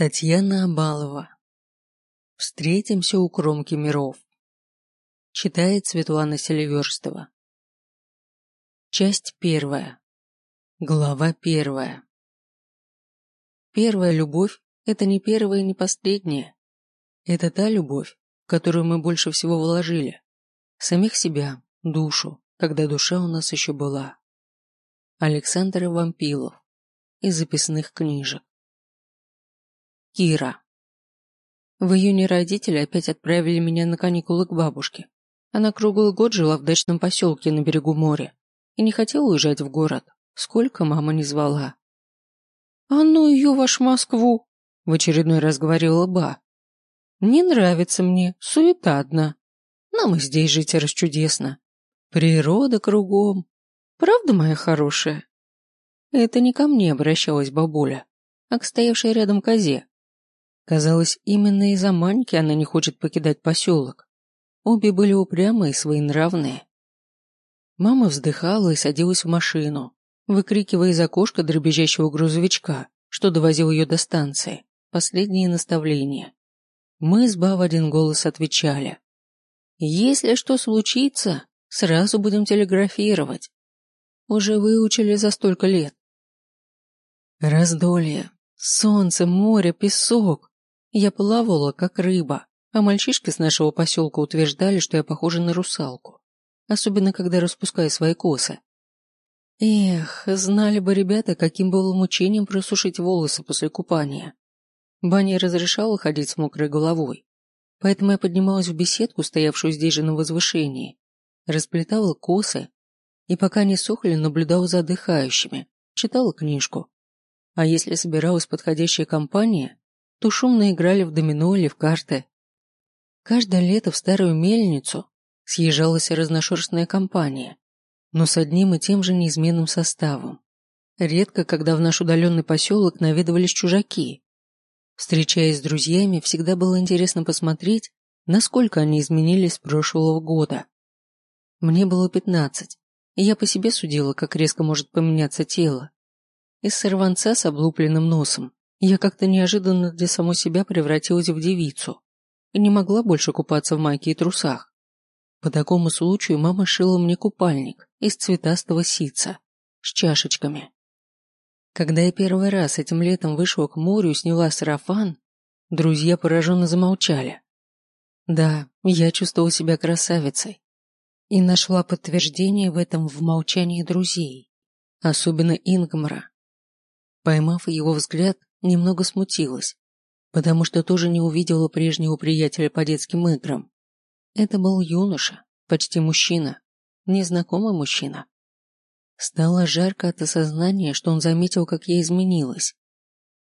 Татьяна Абалова. Встретимся у кромки миров. Читает Светлана Селиверстова. Часть первая. Глава первая. Первая любовь – это не первая и не последняя. Это та любовь, которую мы больше всего вложили. Самих себя, душу, когда душа у нас еще была. Александр Вампилов. Из записных книжек. Кира. В июне родители опять отправили меня на каникулы к бабушке. Она круглый год жила в дачном поселке на берегу моря и не хотела уезжать в город, сколько мама не звала. «А ну ее, ваш Москву!» – в очередной раз говорила Ба. «Не нравится мне, суета одна. Нам и здесь жить расчудесно. Природа кругом. Правда, моя хорошая?» Это не ко мне обращалась бабуля, а к стоявшей рядом козе, Казалось, именно из-за Маньки она не хочет покидать поселок. Обе были упрямые и своенравные. Мама вздыхала и садилась в машину, выкрикивая из окошка дребезжащего грузовичка, что довозил ее до станции, последние наставления. Мы с Ба в один голос отвечали. «Если что случится, сразу будем телеграфировать. Уже выучили за столько лет». Раздолье, солнце, море, песок. Я плавала, как рыба, а мальчишки с нашего поселка утверждали, что я похожа на русалку, особенно когда распускаю свои косы. Эх, знали бы ребята, каким было мучением просушить волосы после купания. Баня разрешала ходить с мокрой головой, поэтому я поднималась в беседку, стоявшую здесь же на возвышении, расплетала косы и пока не сохли, наблюдала за отдыхающими, читала книжку. А если собиралась подходящая компания, то шумно играли в домино или в карты. Каждое лето в старую мельницу съезжалась разношерстная компания, но с одним и тем же неизменным составом. Редко, когда в наш удаленный поселок наведывались чужаки. Встречаясь с друзьями, всегда было интересно посмотреть, насколько они изменились с прошлого года. Мне было пятнадцать, и я по себе судила, как резко может поменяться тело. Из сорванца с облупленным носом я как-то неожиданно для самой себя превратилась в девицу и не могла больше купаться в майке и трусах. По такому случаю мама шила мне купальник из цветастого ситца с чашечками. Когда я первый раз этим летом вышла к морю и сняла сарафан, друзья пораженно замолчали. Да, я чувствовала себя красавицей и нашла подтверждение в этом в молчании друзей, особенно Ингмара. Поймав его взгляд, немного смутилась, потому что тоже не увидела прежнего приятеля по детским играм. Это был юноша, почти мужчина, незнакомый мужчина. Стало жарко от осознания, что он заметил, как я изменилась.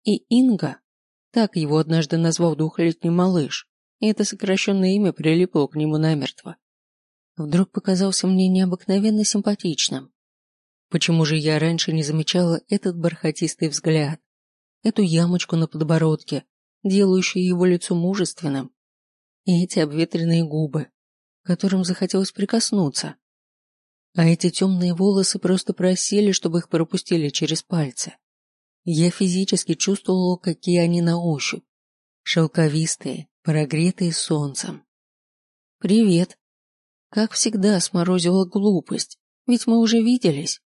И Инга, так его однажды назвал двухлетний малыш, и это сокращенное имя прилипло к нему намертво. Вдруг показался мне необыкновенно симпатичным. Почему же я раньше не замечала этот бархатистый взгляд? Эту ямочку на подбородке, делающую его лицо мужественным, и эти обветренные губы, которым захотелось прикоснуться. А эти темные волосы просто просили, чтобы их пропустили через пальцы. Я физически чувствовала, какие они на ощупь. Шелковистые, прогретые солнцем. «Привет!» Как всегда, сморозила глупость, ведь мы уже виделись.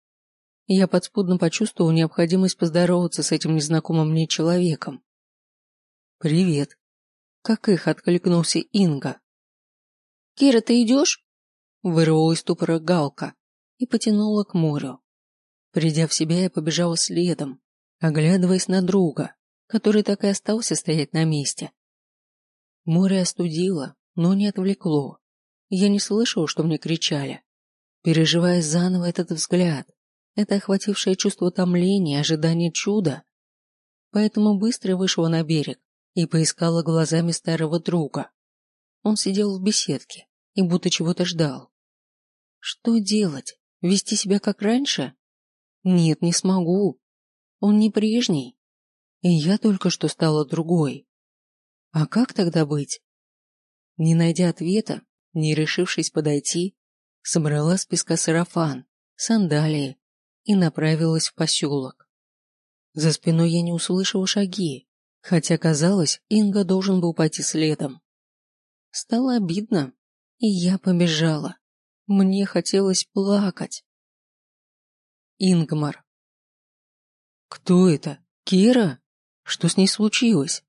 Я подспудно почувствовал необходимость поздороваться с этим незнакомым мне человеком. «Привет!» Как их откликнулся Инга. «Кира, ты идешь?» Вырвала из ступора Галка и потянула к морю. Придя в себя, я побежала следом, оглядываясь на друга, который так и остался стоять на месте. Море остудило, но не отвлекло. Я не слышал, что мне кричали, переживая заново этот взгляд, это охватившее чувство томления, ожидание чуда. Поэтому быстро вышла на берег и поискала глазами старого друга. Он сидел в беседке и будто чего-то ждал. Что делать? Вести себя как раньше? Нет, не смогу. Он не прежний. И я только что стала другой. А как тогда быть? Не найдя ответа, не решившись подойти, собрала с песка сарафан, сандалии, и направилась в поселок. За спиной я не услышала шаги, Хотя казалось, Инга должен был пойти следом. Стало обидно, и я побежала. Мне хотелось плакать. Ингмар. Кто это? Кира? Что с ней случилось?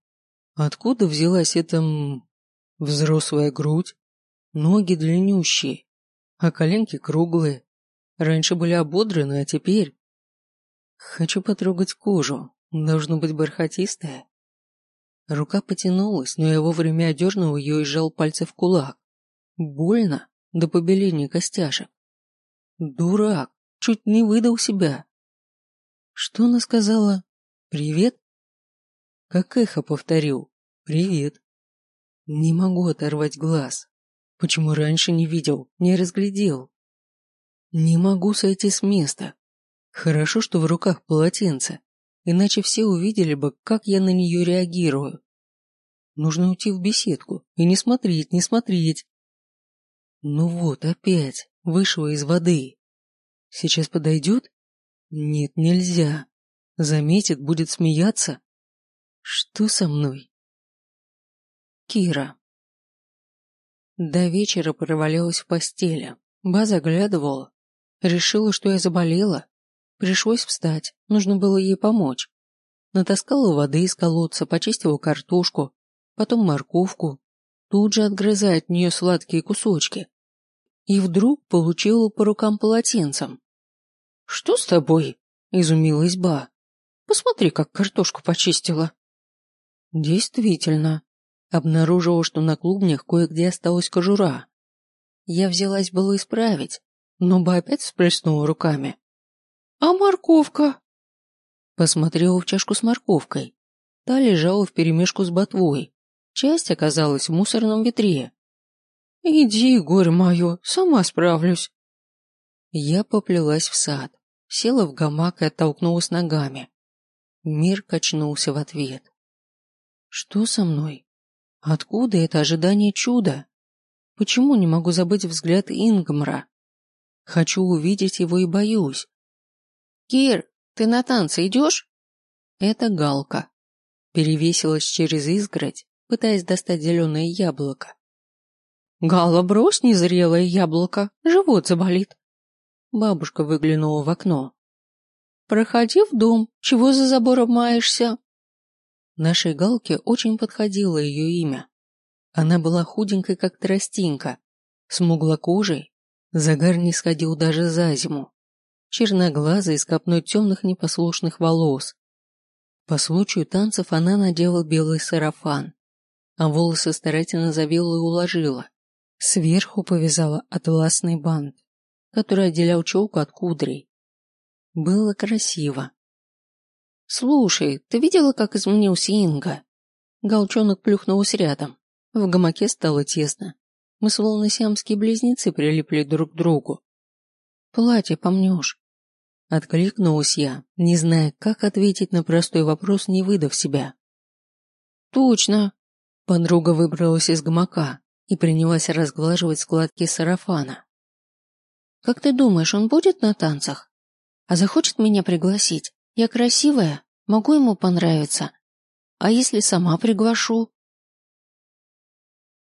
Откуда взялась эта взрослая грудь? Ноги длиннющие, а коленки круглые. Раньше были ободраны, а теперь... Хочу потрогать кожу. Должно быть бархатистая. Рука потянулась, но я вовремя одернул ее и сжал пальцы в кулак. Больно до побеления костяшек. Дурак, чуть не выдал себя. Что она сказала? Привет? Как эхо повторил. Привет. Не могу оторвать глаз. Почему раньше не видел, не разглядел? Не могу сойти с места. Хорошо, что в руках полотенце, иначе все увидели бы, как я на нее реагирую. Нужно уйти в беседку и не смотреть, не смотреть. Ну вот, опять, вышла из воды. Сейчас подойдет? Нет, нельзя. Заметит, будет смеяться. Что со мной? Кира. До вечера провалялась в постели. Ба заглядывала. Решила, что я заболела. Пришлось встать, нужно было ей помочь. Натаскала воды из колодца, почистила картошку, потом морковку, тут же отгрызая от нее сладкие кусочки. И вдруг получила по рукам полотенцем. «Что с тобой?» – изумилась Ба. «Посмотри, как картошку почистила». Действительно, обнаружила, что на клубнях кое-где осталась кожура. Я взялась было исправить, но Ба опять всплеснула руками. «А морковка?» Посмотрела в чашку с морковкой. Та лежала вперемешку с ботвой. Часть оказалась в мусорном ветре. «Иди, горе мое, сама справлюсь». Я поплелась в сад, села в гамак и оттолкнулась ногами. Мир качнулся в ответ. Что со мной? Откуда это ожидание чуда? Почему не могу забыть взгляд Ингмара? Хочу увидеть его и боюсь. «Кир, ты на танцы идешь?» Это Галка. Перевесилась через изгородь пытаясь достать зеленое яблоко. «Гала, брось незрелое яблоко, живот заболит!» Бабушка выглянула в окно. «Проходи в дом, чего за забором маешься?» Нашей Галке очень подходило ее имя. Она была худенькой, как тростинка, смуглокожей, загар не сходил даже за зиму, черноглазой с копной темных непослушных волос. По случаю танцев она надела белый сарафан, а волосы старательно завила и уложила. Сверху повязала атласный бант, который отделял челку от кудрей. Было красиво. «Слушай, ты видела, как изменился Инга?» Галчонок плюхнулась рядом. В гамаке стало тесно. Мы словно сиамские близнецы прилипли друг к другу. «Платье помнешь?» Откликнулась я, не зная, как ответить на простой вопрос, не выдав себя. «Точно!» Подруга выбралась из гамака и принялась разглаживать складки сарафана. «Как ты думаешь, он будет на танцах? А захочет меня пригласить? Я красивая, могу ему понравиться. А если сама приглашу?»